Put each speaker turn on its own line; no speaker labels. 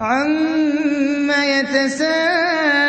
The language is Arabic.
عَمَّ يَتَسَاءَلُونَ